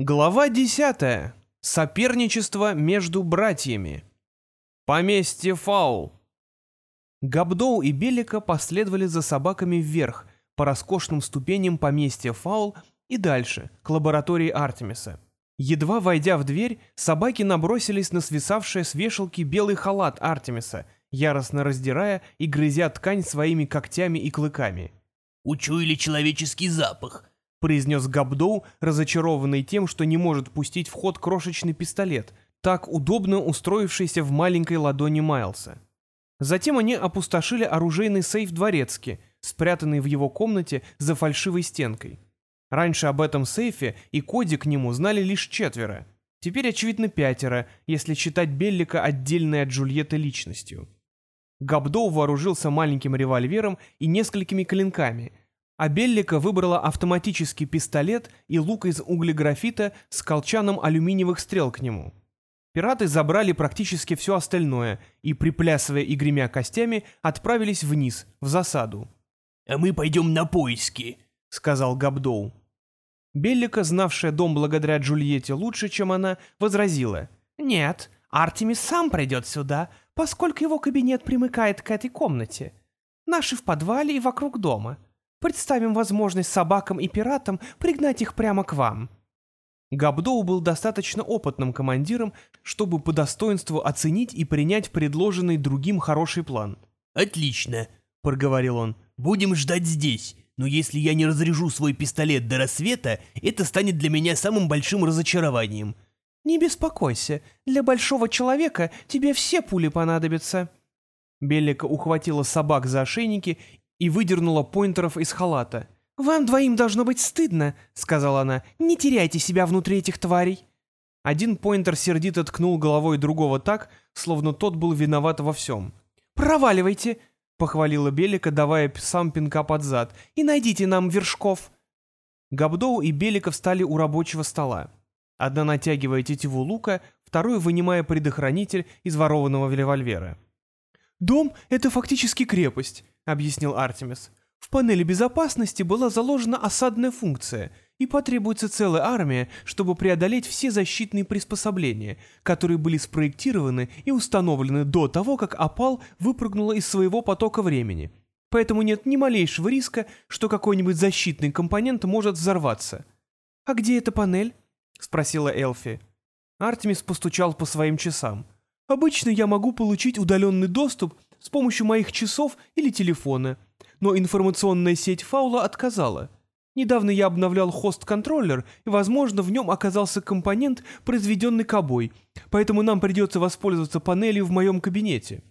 Глава 10. Соперничество между братьями. Поместье Фаул. Габдоу и Белика последовали за собаками вверх, по роскошным ступеням поместья Фаул и дальше, к лаборатории Артемиса. Едва войдя в дверь, собаки набросились на свисавшее с вешалки белый халат Артемиса, яростно раздирая и грызя ткань своими когтями и клыками. «Учуяли человеческий запах», — произнес Габдоу, разочарованный тем, что не может пустить в ход крошечный пистолет, так удобно устроившийся в маленькой ладони Майлса. Затем они опустошили оружейный сейф дворецки, спрятанный в его комнате за фальшивой стенкой. Раньше об этом сейфе и коде к нему знали лишь четверо. Теперь, очевидно, пятеро, если считать Беллика отдельной от Джульетты личностью. Габдоу вооружился маленьким револьвером и несколькими клинками — а Беллика выбрала автоматический пистолет и лук из углеграфита с колчаном алюминиевых стрел к нему. Пираты забрали практически все остальное и, приплясывая и гремя костями, отправились вниз, в засаду. «А мы пойдем на поиски», — сказал Габдоу. Беллика, знавшая дом благодаря Джульетте лучше, чем она, возразила. «Нет, Артемис сам придет сюда, поскольку его кабинет примыкает к этой комнате. Наши в подвале и вокруг дома. Представим возможность собакам и пиратам пригнать их прямо к вам». Габдоу был достаточно опытным командиром, чтобы по достоинству оценить и принять предложенный другим хороший план. «Отлично», — проговорил он. «Будем ждать здесь, но если я не разряжу свой пистолет до рассвета, это станет для меня самым большим разочарованием». «Не беспокойся, для большого человека тебе все пули понадобятся». Беллика ухватила собак за ошейники и выдернула поинтеров из халата. «Вам двоим должно быть стыдно», — сказала она. «Не теряйте себя внутри этих тварей». Один поинтер сердито ткнул головой другого так, словно тот был виноват во всем. «Проваливайте», — похвалила Белика, давая сам пинка под зад, — «и найдите нам вершков». Габдоу и Белика встали у рабочего стола. Одна натягивая тетиву лука, второй вынимая предохранитель из ворованного револьвера. «Дом — это фактически крепость», объяснил Артемис. В панели безопасности была заложена осадная функция, и потребуется целая армия, чтобы преодолеть все защитные приспособления, которые были спроектированы и установлены до того, как опал выпрыгнула из своего потока времени. Поэтому нет ни малейшего риска, что какой-нибудь защитный компонент может взорваться. «А где эта панель?» — спросила Элфи. Артемис постучал по своим часам. «Обычно я могу получить удаленный доступ с помощью моих часов или телефона, но информационная сеть Фаула отказала. Недавно я обновлял хост-контроллер, и, возможно, в нем оказался компонент, произведенный кобой, поэтому нам придется воспользоваться панелью в моем кабинете.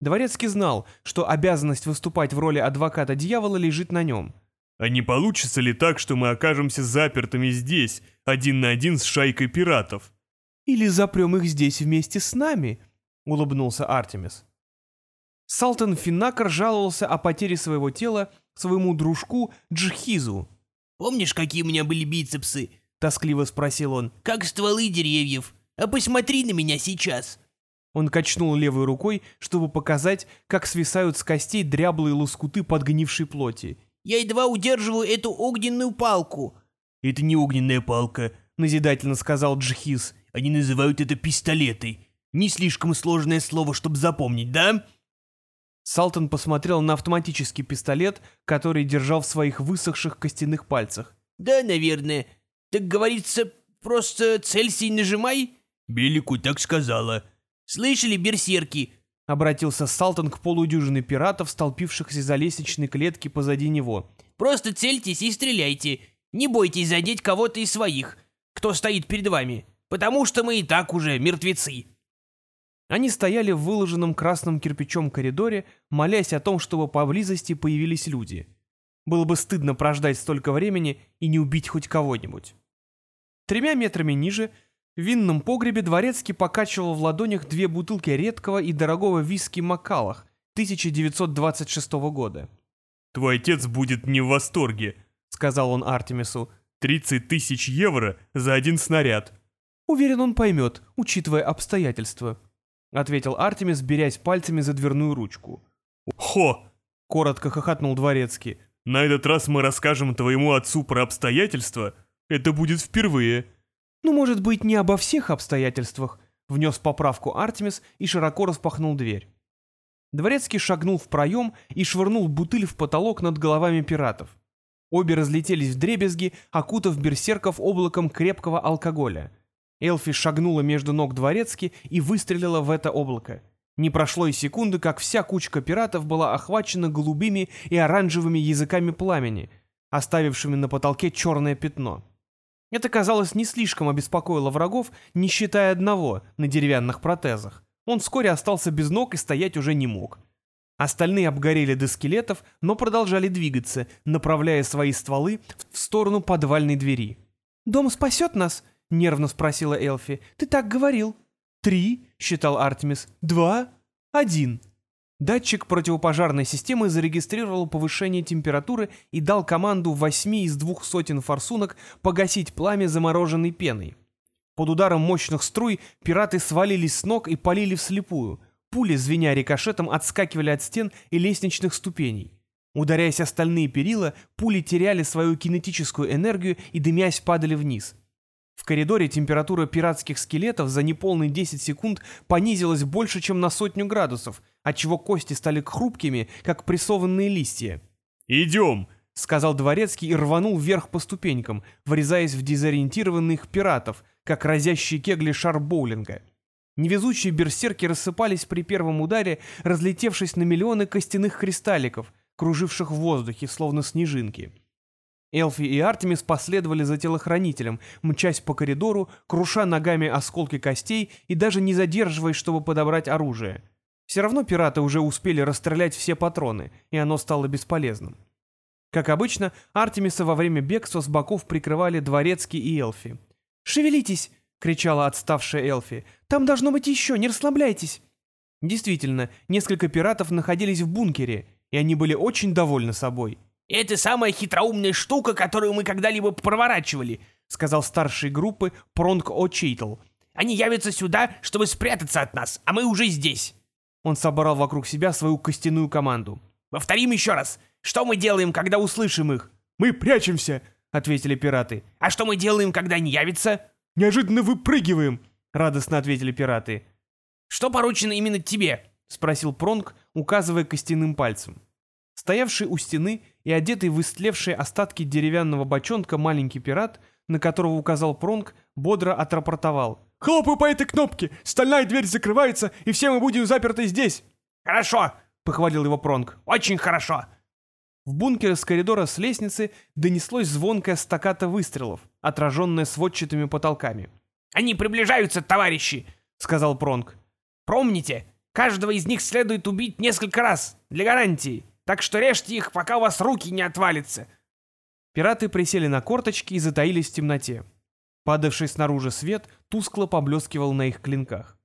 Дворецкий знал, что обязанность выступать в роли адвоката дьявола лежит на нем. «А не получится ли так, что мы окажемся запертыми здесь, один на один с шайкой пиратов?» «Или запрем их здесь вместе с нами?» — улыбнулся Артемис. Салтан Финнакр жаловался о потере своего тела своему дружку Джхизу. «Помнишь, какие у меня были бицепсы?» — тоскливо спросил он. «Как стволы деревьев. А посмотри на меня сейчас!» Он качнул левой рукой, чтобы показать, как свисают с костей дряблые лоскуты подгнившей плоти. «Я едва удерживаю эту огненную палку». «Это не огненная палка», — назидательно сказал Джхиз. «Они называют это пистолетой. Не слишком сложное слово, чтобы запомнить, да?» Салтон посмотрел на автоматический пистолет, который держал в своих высохших костяных пальцах. «Да, наверное. Так говорится, просто целься и нажимай?» «Белику так сказала». «Слышали, берсерки?» — обратился Салтон к полудюжине пиратов, столпившихся за лестничной клетки позади него. «Просто цельтесь и стреляйте. Не бойтесь задеть кого-то из своих, кто стоит перед вами, потому что мы и так уже мертвецы». Они стояли в выложенном красным кирпичом коридоре, молясь о том, чтобы поблизости появились люди. Было бы стыдно прождать столько времени и не убить хоть кого-нибудь. Тремя метрами ниже, в винном погребе дворецкий покачивал в ладонях две бутылки редкого и дорогого виски Макалах 1926 года. «Твой отец будет не в восторге», — сказал он Артемису. «Тридцать тысяч евро за один снаряд». Уверен, он поймет, учитывая обстоятельства. — ответил Артемис, берясь пальцами за дверную ручку. «Хо!» — коротко хохотнул дворецкий. «На этот раз мы расскажем твоему отцу про обстоятельства. Это будет впервые. «Ну, может быть, не обо всех обстоятельствах», — внес поправку Артемис и широко распахнул дверь. Дворецкий шагнул в проем и швырнул бутыль в потолок над головами пиратов. Обе разлетелись в дребезги, окутав берсерков облаком крепкого алкоголя. Элфи шагнула между ног дворецки и выстрелила в это облако. Не прошло и секунды, как вся кучка пиратов была охвачена голубыми и оранжевыми языками пламени, оставившими на потолке черное пятно. Это, казалось, не слишком обеспокоило врагов, не считая одного на деревянных протезах. Он вскоре остался без ног и стоять уже не мог. Остальные обгорели до скелетов, но продолжали двигаться, направляя свои стволы в сторону подвальной двери. «Дом спасет нас?» — нервно спросила Элфи. «Ты так говорил». «Три», — считал Артемис. «Два. Один». Датчик противопожарной системы зарегистрировал повышение температуры и дал команду восьми из двух сотен форсунок погасить пламя замороженной пеной. Под ударом мощных струй пираты свалились с ног и полили вслепую. Пули, звеня рикошетом, отскакивали от стен и лестничных ступеней. Ударяясь о стальные перила, пули теряли свою кинетическую энергию и, дымясь, падали вниз. В коридоре температура пиратских скелетов за неполные 10 секунд понизилась больше, чем на сотню градусов, отчего кости стали хрупкими, как прессованные листья. «Идем!» — сказал дворецкий и рванул вверх по ступенькам, врезаясь в дезориентированных пиратов, как разящие кегли шар боулинга. Невезучие берсерки рассыпались при первом ударе, разлетевшись на миллионы костяных кристалликов, круживших в воздухе, словно снежинки. Элфи и Артемис последовали за телохранителем, мчась по коридору, круша ногами осколки костей и даже не задерживаясь, чтобы подобрать оружие. Все равно пираты уже успели расстрелять все патроны, и оно стало бесполезным. Как обычно, Артемиса во время бегства с боков прикрывали Дворецкий и Элфи. «Шевелитесь!» — кричала отставшая Элфи. «Там должно быть еще, не расслабляйтесь!» Действительно, несколько пиратов находились в бункере, и они были очень довольны собой. «Это самая хитроумная штука, которую мы когда-либо проворачивали», — сказал старший группы Пронг О'Чейтл. «Они явятся сюда, чтобы спрятаться от нас, а мы уже здесь». Он собрал вокруг себя свою костяную команду. «Повторим еще раз. Что мы делаем, когда услышим их?» «Мы прячемся», — ответили пираты. «А что мы делаем, когда они явятся?» «Неожиданно выпрыгиваем», — радостно ответили пираты. «Что поручено именно тебе?» — спросил Пронг, указывая костяным пальцем. Стоявший у стены и одетый в истлевшие остатки деревянного бочонка маленький пират, на которого указал Пронг, бодро отрапортовал. «Хлопаю по этой кнопке! Стальная дверь закрывается, и все мы будем заперты здесь!» «Хорошо!» — похвалил его Пронг. «Очень хорошо!» В бункер из коридора с лестницы донеслось звонкое стаката выстрелов, отраженное сводчатыми потолками. «Они приближаются, товарищи!» — сказал Пронг. «Помните, каждого из них следует убить несколько раз, для гарантии, так что режьте их, пока у вас руки не отвалятся!» Пираты присели на корточки и затаились в темноте. Падавший снаружи свет тускло поблескивал на их клинках.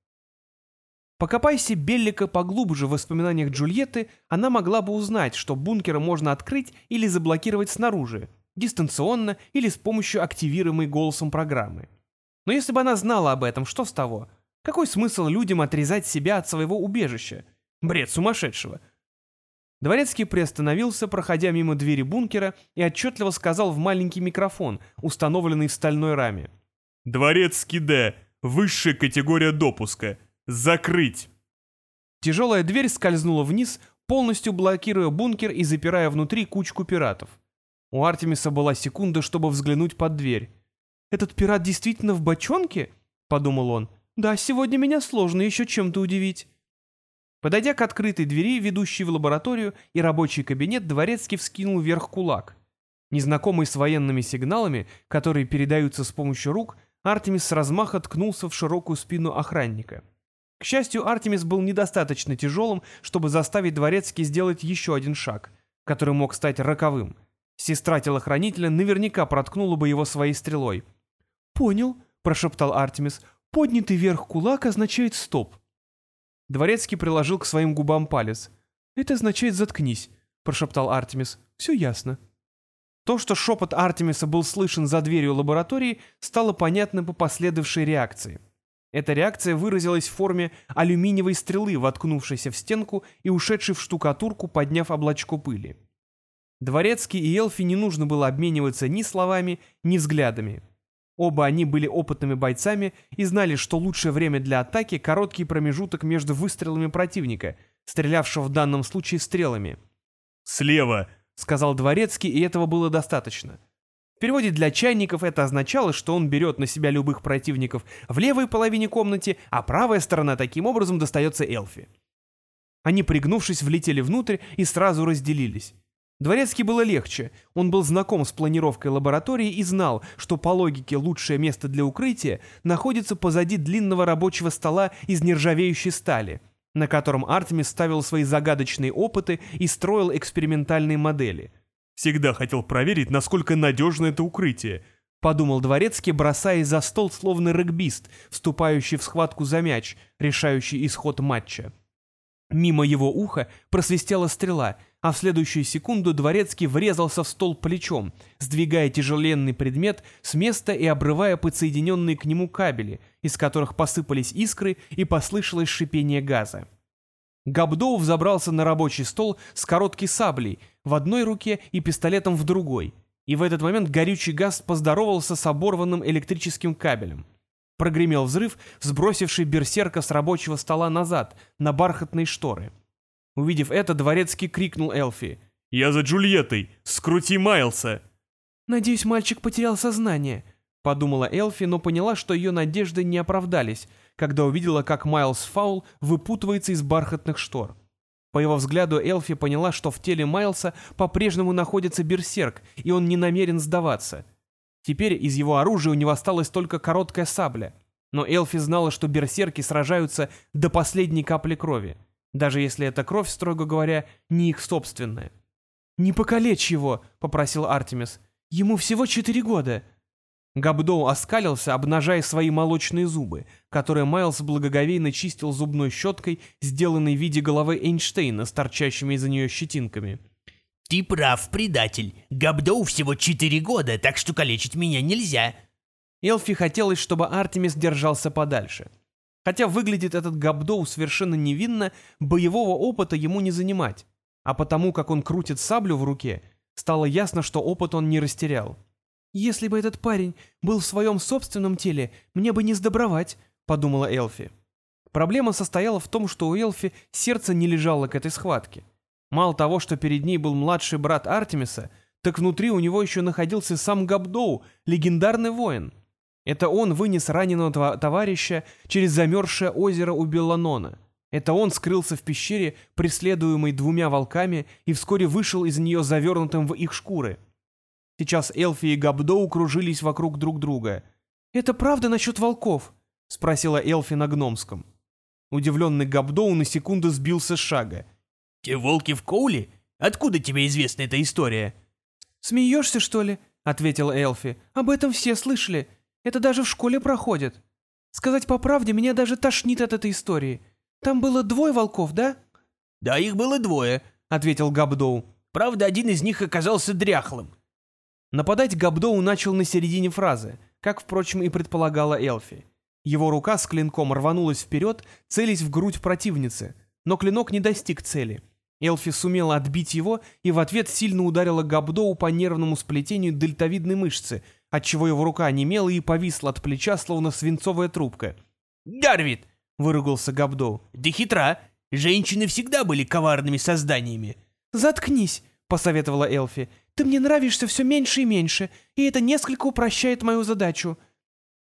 Покопайся Беллика поглубже в воспоминаниях Джульетты, она могла бы узнать, что бункеры можно открыть или заблокировать снаружи, дистанционно или с помощью активируемой голосом программы. Но если бы она знала об этом, что с того? Какой смысл людям отрезать себя от своего убежища? Бред сумасшедшего. Дворецкий приостановился, проходя мимо двери бункера, и отчетливо сказал в маленький микрофон, установленный в стальной раме. «Дворецкий Д. Высшая категория допуска. Закрыть!» Тяжелая дверь скользнула вниз, полностью блокируя бункер и запирая внутри кучку пиратов. У Артемиса была секунда, чтобы взглянуть под дверь. «Этот пират действительно в бочонке?» — подумал он. «Да, сегодня меня сложно еще чем-то удивить». Подойдя к открытой двери, ведущей в лабораторию и рабочий кабинет, Дворецкий вскинул вверх кулак. Незнакомый с военными сигналами, которые передаются с помощью рук, Артемис с размаха ткнулся в широкую спину охранника. К счастью, Артемис был недостаточно тяжелым, чтобы заставить Дворецкий сделать еще один шаг, который мог стать роковым. Сестра телохранителя наверняка проткнула бы его своей стрелой. «Понял», — прошептал Артемис. «Поднятый вверх кулак означает стоп». Дворецкий приложил к своим губам палец. «Это означает «заткнись», — прошептал Артемис. «Все ясно». То, что шепот Артемиса был слышен за дверью лаборатории, стало понятно по последовавшей реакции. Эта реакция выразилась в форме алюминиевой стрелы, воткнувшейся в стенку и ушедшей в штукатурку, подняв облачко пыли. Дворецкий и Элфи не нужно было обмениваться ни словами, ни взглядами. Оба они были опытными бойцами и знали, что лучшее время для атаки — короткий промежуток между выстрелами противника, стрелявшего в данном случае стрелами. «Слева!» — сказал Дворецкий, и этого было достаточно. В переводе для чайников это означало, что он берет на себя любых противников в левой половине комнаты, а правая сторона таким образом достается Элфи. Они, пригнувшись, влетели внутрь и сразу разделились. Дворецкий было легче, он был знаком с планировкой лаборатории и знал, что по логике лучшее место для укрытия находится позади длинного рабочего стола из нержавеющей стали, на котором Артемис ставил свои загадочные опыты и строил экспериментальные модели. «Всегда хотел проверить, насколько надежно это укрытие», — подумал Дворецкий, бросаясь за стол, словно регбист, вступающий в схватку за мяч, решающий исход матча. Мимо его уха просвистела стрела, а в следующую секунду Дворецкий врезался в стол плечом, сдвигая тяжеленный предмет с места и обрывая подсоединенные к нему кабели, из которых посыпались искры и послышалось шипение газа. Габдоу взобрался на рабочий стол с короткой саблей в одной руке и пистолетом в другой, и в этот момент горючий газ поздоровался с оборванным электрическим кабелем. Прогремел взрыв, сбросивший берсерка с рабочего стола назад, на бархатные шторы. Увидев это, дворецкий крикнул Элфи. «Я за Джульеттой! Скрути Майлса!» «Надеюсь, мальчик потерял сознание», — подумала Элфи, но поняла, что ее надежды не оправдались, когда увидела, как Майлз Фаул выпутывается из бархатных штор. По его взгляду Элфи поняла, что в теле Майлса по-прежнему находится берсерк, и он не намерен сдаваться. Теперь из его оружия у него осталась только короткая сабля. Но Элфи знала, что берсерки сражаются до последней капли крови, даже если эта кровь, строго говоря, не их собственная. «Не покалечь его», — попросил Артемис. «Ему всего четыре года». Габдоу оскалился, обнажая свои молочные зубы, которые Майлз благоговейно чистил зубной щеткой, сделанной в виде головы Эйнштейна с торчащими из-за нее щетинками. «Ты прав, предатель. Габдоу всего четыре года, так что калечить меня нельзя». Элфи хотелось, чтобы Артемис держался подальше. Хотя выглядит этот Габдоу совершенно невинно, боевого опыта ему не занимать. А потому, как он крутит саблю в руке, стало ясно, что опыт он не растерял. «Если бы этот парень был в своем собственном теле, мне бы не сдобровать», — подумала Элфи. Проблема состояла в том, что у Элфи сердце не лежало к этой схватке. Мало того, что перед ней был младший брат Артемиса, так внутри у него еще находился сам Габдоу, легендарный воин. Это он вынес раненого товарища через замерзшее озеро у Белланона. Это он скрылся в пещере, преследуемый двумя волками, и вскоре вышел из нее завернутым в их шкуры. Сейчас Элфи и Габдоу кружились вокруг друг друга. «Это правда насчет волков?» — спросила Элфи на гномском. Удивленный Габдоу на секунду сбился с шага. «Те волки в Коуле? Откуда тебе известна эта история?» «Смеешься, что ли?» — ответила Элфи. «Об этом все слышали. Это даже в школе проходит. Сказать по правде, меня даже тошнит от этой истории. Там было двое волков, да?» «Да, их было двое», — ответил Габдоу. «Правда, один из них оказался дряхлым». Нападать Габдоу начал на середине фразы, как, впрочем, и предполагала Элфи. Его рука с клинком рванулась вперед, целясь в грудь противницы, но клинок не достиг цели — Элфи сумела отбить его и в ответ сильно ударила Габдоу по нервному сплетению дельтовидной мышцы, отчего его рука немела и повисла от плеча, словно свинцовая трубка. «Гарвит!» — выругался Габдоу. «Да хитра! Женщины всегда были коварными созданиями!» «Заткнись!» — посоветовала Элфи. «Ты мне нравишься все меньше и меньше, и это несколько упрощает мою задачу».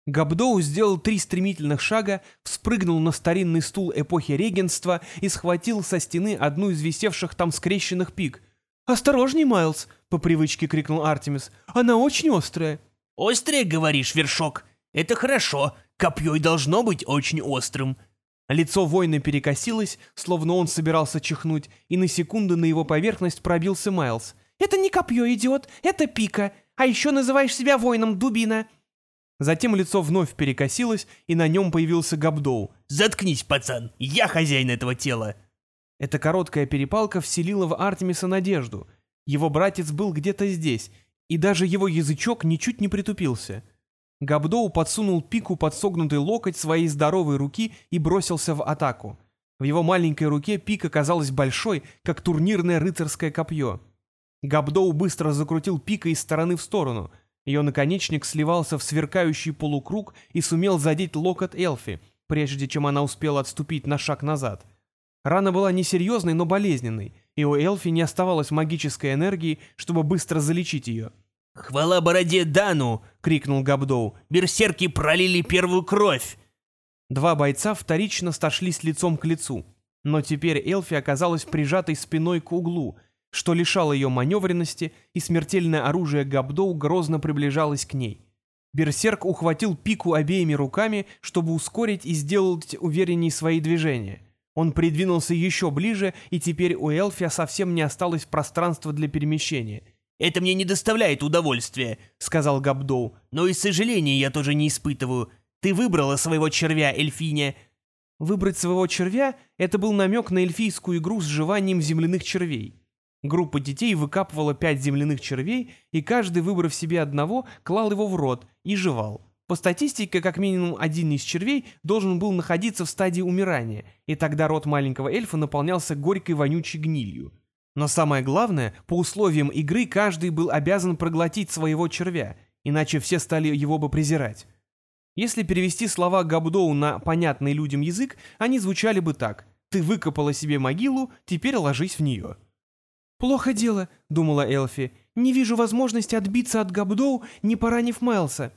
Габдоу сделал три стремительных шага, вспрыгнул на старинный стул эпохи регенства и схватил со стены одну из висевших там скрещенных пик. «Осторожней, Майлз!» — по привычке крикнул Артемис. «Она очень острая!» «Острая, говоришь, вершок? Это хорошо. Копье должно быть очень острым». Лицо воина перекосилось, словно он собирался чихнуть, и на секунду на его поверхность пробился Майлз. «Это не копье, идиот, это пика. А еще называешь себя воином, дубина!» Затем лицо вновь перекосилось, и на нем появился Габдоу. «Заткнись, пацан, я хозяин этого тела!» Эта короткая перепалка вселила в Артемиса надежду. Его братец был где-то здесь, и даже его язычок ничуть не притупился. Габдоу подсунул пику под согнутый локоть своей здоровой руки и бросился в атаку. В его маленькой руке пика казалась большой, как турнирное рыцарское копье. Габдоу быстро закрутил пикой из стороны в сторону — Ее наконечник сливался в сверкающий полукруг и сумел задеть локоть Элфи, прежде чем она успела отступить на шаг назад. Рана была несерьезной, но болезненной, и у Элфи не оставалось магической энергии, чтобы быстро залечить ее. «Хвала бороде Дану!» — крикнул Габдоу. «Берсерки пролили первую кровь!» Два бойца вторично сошлись лицом к лицу, но теперь Элфи оказалась прижатой спиной к углу, что лишало ее маневренности, и смертельное оружие Габдоу грозно приближалось к ней. Берсерк ухватил пику обеими руками, чтобы ускорить и сделать увереннее свои движения. Он придвинулся еще ближе, и теперь у Элфия совсем не осталось пространства для перемещения. «Это мне не доставляет удовольствия», — сказал Габдоу. «Но и сожаления я тоже не испытываю. Ты выбрала своего червя, Эльфиня». Выбрать своего червя — это был намек на эльфийскую игру с жеванием земляных червей. Группа детей выкапывала пять земляных червей, и каждый, выбрав себе одного, клал его в рот и жевал. По статистике, как минимум один из червей должен был находиться в стадии умирания, и тогда рот маленького эльфа наполнялся горькой вонючей гнилью. Но самое главное, по условиям игры каждый был обязан проглотить своего червя, иначе все стали его бы презирать. Если перевести слова Габдоу на понятный людям язык, они звучали бы так «Ты выкопала себе могилу, теперь ложись в нее». «Плохо дело», — думала Элфи. «Не вижу возможности отбиться от Габдоу, не поранив Майлса».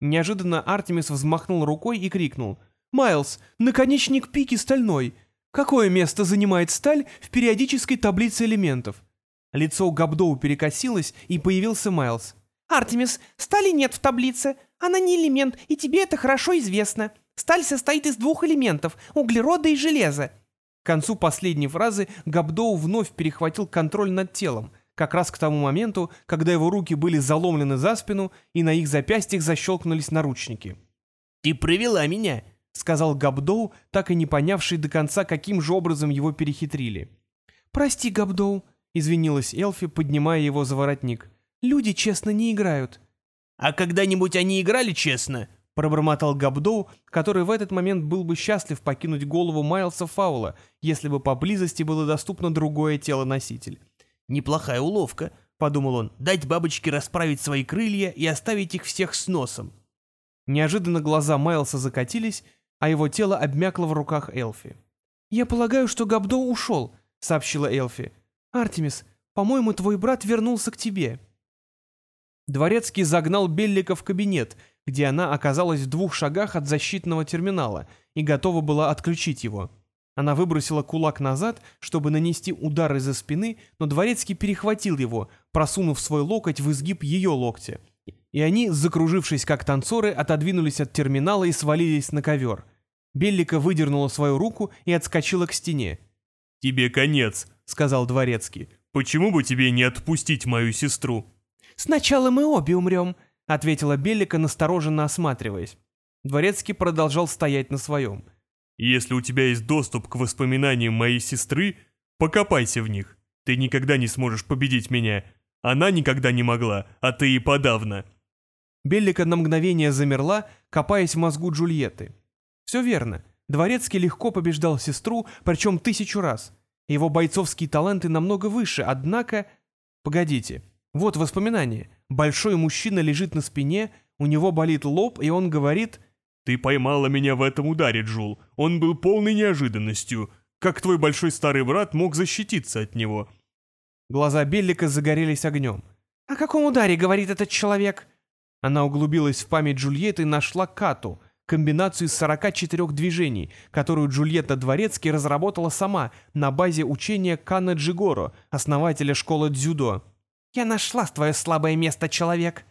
Неожиданно Артемис взмахнул рукой и крикнул. «Майлз, наконечник пики стальной! Какое место занимает сталь в периодической таблице элементов?» Лицо Габдоу перекосилось, и появился Майлз. «Артемис, стали нет в таблице. Она не элемент, и тебе это хорошо известно. Сталь состоит из двух элементов — углерода и железа. К концу последней фразы Габдоу вновь перехватил контроль над телом, как раз к тому моменту, когда его руки были заломлены за спину и на их запястьях защелкнулись наручники. «Ты провела меня», — сказал Габдоу, так и не понявший до конца, каким же образом его перехитрили. «Прости, Габдоу», — извинилась Элфи, поднимая его за воротник. «Люди честно не играют». «А когда-нибудь они играли честно?» — пробормотал Габдоу, который в этот момент был бы счастлив покинуть голову Майлса Фаула, если бы поблизости было доступно другое тело-носитель. «Неплохая уловка», — подумал он, — «дать бабочке расправить свои крылья и оставить их всех с носом». Неожиданно глаза Майлса закатились, а его тело обмякло в руках Элфи. «Я полагаю, что Габдоу ушел», — сообщила Элфи. «Артемис, по-моему, твой брат вернулся к тебе». Дворецкий загнал Беллика в кабинет — где она оказалась в двух шагах от защитного терминала и готова была отключить его. Она выбросила кулак назад, чтобы нанести удар из-за спины, но Дворецкий перехватил его, просунув свой локоть в изгиб ее локтя. И они, закружившись как танцоры, отодвинулись от терминала и свалились на ковер. Беллика выдернула свою руку и отскочила к стене. «Тебе конец», — сказал Дворецкий. «Почему бы тебе не отпустить мою сестру?» «Сначала мы обе умрем», — ответила Беллика, настороженно осматриваясь. Дворецкий продолжал стоять на своем. «Если у тебя есть доступ к воспоминаниям моей сестры, покопайся в них. Ты никогда не сможешь победить меня. Она никогда не могла, а ты и подавно». Беллика на мгновение замерла, копаясь в мозгу Джульетты. Все верно. Дворецкий легко побеждал сестру, причем тысячу раз. Его бойцовские таланты намного выше, однако... Погодите, вот воспоминание. Большой мужчина лежит на спине, у него болит лоб, и он говорит... «Ты поймала меня в этом ударе, Джул. Он был полной неожиданностью. Как твой большой старый брат мог защититься от него?» Глаза Беллика загорелись огнем. «О каком ударе говорит этот человек?» Она углубилась в память Джульетты и нашла кату, комбинацию из 44 движений, которую Джульетта Дворецкий разработала сама на базе учения Кана Джигоро, основателя школы дзюдо. «Я нашла твое слабое место, человек!»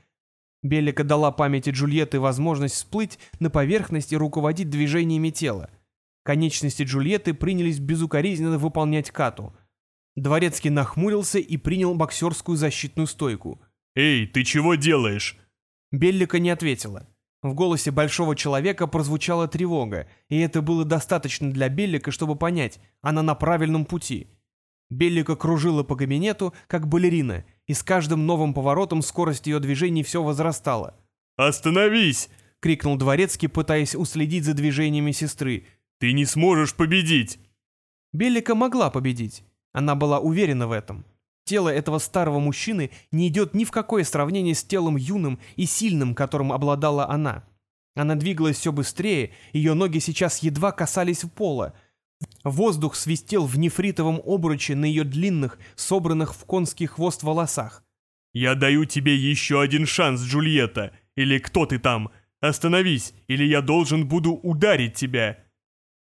Белика дала памяти Джульетты возможность всплыть на поверхность и руководить движениями тела. Конечности Джульетты принялись безукоризненно выполнять кату. Дворецкий нахмурился и принял боксерскую защитную стойку. «Эй, ты чего делаешь?» Беллика не ответила. В голосе большого человека прозвучала тревога, и это было достаточно для Беллика, чтобы понять, она на правильном пути. Беллика кружила по кабинету, как балерина, и с каждым новым поворотом скорость ее движений все возрастала. «Остановись!» — крикнул Дворецкий, пытаясь уследить за движениями сестры. «Ты не сможешь победить!» Беллика могла победить. Она была уверена в этом. Тело этого старого мужчины не идет ни в какое сравнение с телом юным и сильным, которым обладала она. Она двигалась все быстрее, ее ноги сейчас едва касались пола. Воздух свистел в нефритовом обруче на ее длинных, собранных в конский хвост волосах. «Я даю тебе еще один шанс, Джульетта, или кто ты там? Остановись, или я должен буду ударить тебя!»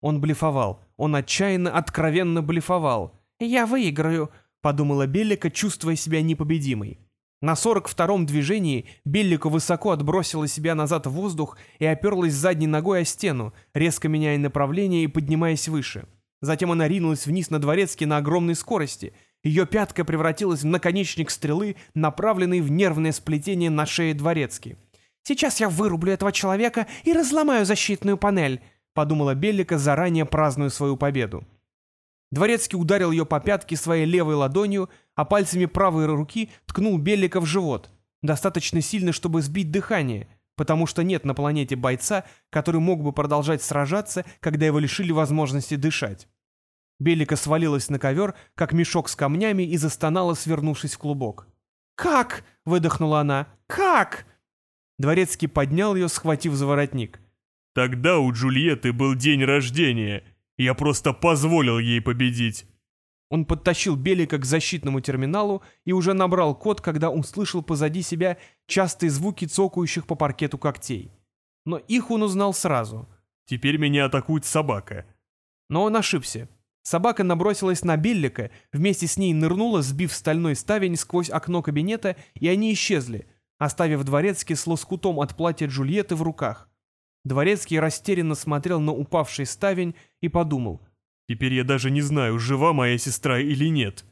Он блефовал, он отчаянно, откровенно блефовал. «Я выиграю», — подумала Беллика, чувствуя себя непобедимой. На сорок втором движении Беллика высоко отбросила себя назад в воздух и оперлась задней ногой о стену, резко меняя направление и поднимаясь выше. Затем она ринулась вниз на дворецкий на огромной скорости. Ее пятка превратилась в наконечник стрелы, направленный в нервное сплетение на шее дворецки. «Сейчас я вырублю этого человека и разломаю защитную панель», — подумала Беллика, заранее празднуя свою победу. Дворецкий ударил ее по пятке своей левой ладонью, а пальцами правой руки ткнул Беллика в живот, достаточно сильно, чтобы сбить дыхание, потому что нет на планете бойца, который мог бы продолжать сражаться, когда его лишили возможности дышать. Беллика свалилась на ковер, как мешок с камнями, и застонала, свернувшись в клубок. «Как?» — выдохнула она. «Как?» Дворецкий поднял ее, схватив за воротник. «Тогда у Джульетты был день рождения. Я просто позволил ей победить». Он подтащил Белика к защитному терминалу и уже набрал код, когда услышал позади себя частые звуки цокающих по паркету когтей. Но их он узнал сразу. «Теперь меня атакует собака». Но он ошибся. Собака набросилась на Беллика, вместе с ней нырнула, сбив стальной ставень сквозь окно кабинета, и они исчезли, оставив Дворецкий с лоскутом от платья Джульетты в руках. Дворецкий растерянно смотрел на упавший ставень и подумал. «Теперь я даже не знаю, жива моя сестра или нет».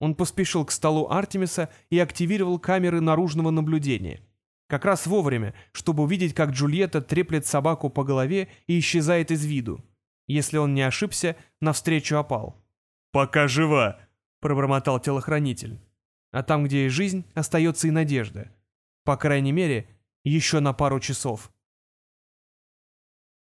Он поспешил к столу Артемиса и активировал камеры наружного наблюдения. Как раз вовремя, чтобы увидеть, как Джульетта треплет собаку по голове и исчезает из виду. Если он не ошибся, навстречу опал. «Пока жива», — пробормотал телохранитель. А там, где есть жизнь, остается и надежда. По крайней мере, еще на пару часов.